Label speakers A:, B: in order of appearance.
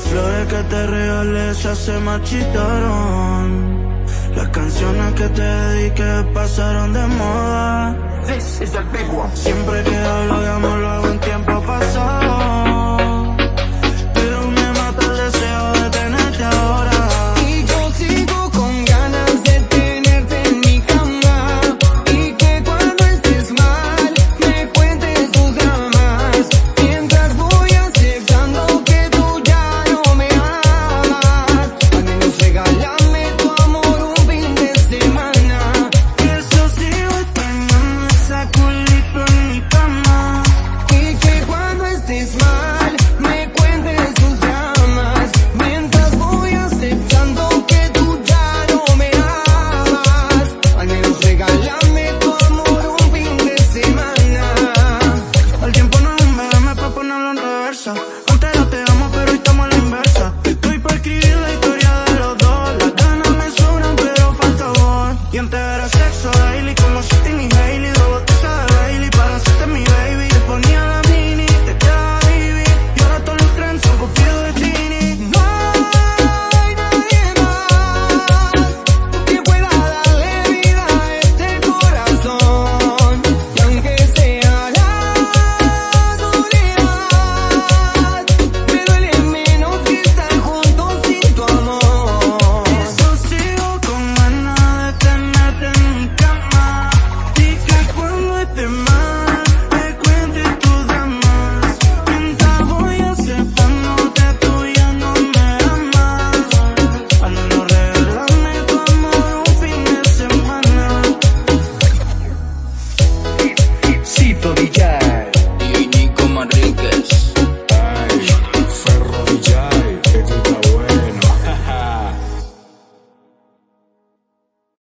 A: Las flores que te regalé ya se marchitaron. Las canciones que te dediqué pasaron de moda. This is
B: the big
A: one. Siempre Antes te amo, pero hoy estamos a la inversa. Estoy para escribir la historia de los dos. Las ganas me sobran, pero falta vos. Y antes era sexo, daily como si
B: punto be jazz